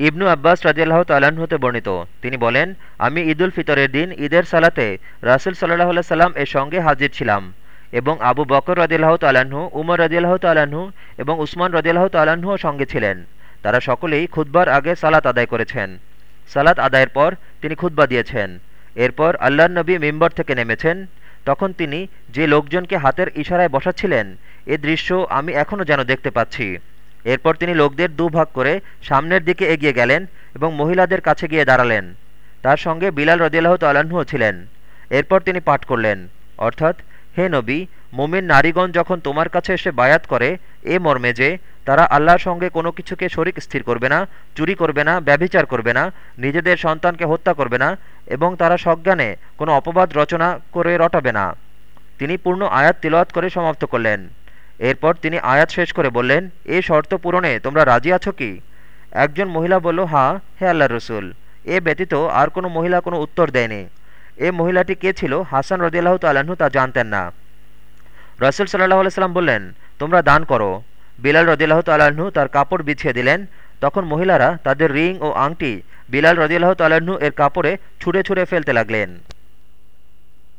ইবনু আব্বাস রাজিয়াল্লাহ তাল্লাহ্ন হতে বর্ণিত। তিনি বলেন, আমি ঈদুল ফিতরের দিন, ঈদের সালাতে রাসুল সাল্লাহ সাল্লাম এর সঙ্গে হাজির ছিলাম এবং আবু বকর রদিল্লাহ তাল্লাহ্ন উমর রদিয়াল্লাহ তাল্লাহ্ন এবং উসমান রদিয়াল্লাহ তাল্লাহ্নও সঙ্গে ছিলেন। তারা সকলেই খুদ্বার আগে সালাত আদায় করেছেন। সালাত আদায়ের পর তিনি খুদ্া দিয়েছেন। এরপর আল্লাহ নবী মেম্বর থেকে নেমেছেন। তখন তিনি যে লোকজনকে হাতের ইশারায় বসাচ্ছিলেন, এ দৃশ্য আমি এখনও যেন দেখতে পাচ্ছি। এরপর তিনি লোকদের দুভাগ করে সামনের দিকে এগিয়ে গেলেন এবং মহিলাদের কাছে গিয়ে দাঁড়ালেন। তার সঙ্গে বিলাল রদিয়াল্লাহ তাল্লাহ্নও ছিলেন। এরপর তিনি পাঠ করলেন, অর্থাৎ, হে নবী, মুমিন নারীগণ যখন তোমার কাছে এসে বায়াত করে, এ মর্মে যে, তারা আল্লাহর সঙ্গে কোনো কিছুকে শরিক স্থির করবে না, চুরি করবে না, ব্যভিচার করবে না, নিজেদের সন্তানকে হত্যা করবে না, এবং তারা সজ্ঞানে কোনো অপবাদ রচনা করে রটাবে না। তিনি পূর্ণ আয়াত তিলওয়াত করে সমাপ্ত করলেন। এরপর তিনি আয়াত শেষ করে বললেন, এ শর্ত পূরণে তোমরা রাজি আছো কি? একজন মহিলা বলল, হা, হে আল্লাহ রসুল, এ ব্যতীত আর কোনো মহিলা কোনো উত্তর দেয়নি। এ মহিলাটি কে ছিল? হাসান রদিয়াল্লাহ তাল্লাহ্ন তা জানতেন না। রসুল সাল্লাহ আলাইসাল্লাম বললেন, তোমরা দান করো। বিলাল রদিয়াল্লাহ তাল্লাহ্ন তার কাপড় বিছিয়ে দিলেন। তখন মহিলারা তাদের রিং ও আংটি বিলাল রদিয়াল্লাহ তাল্লাহ্ন এর কাপড়ে ছুঁড়ে ছুঁড়ে ফেলতে লাগলেন।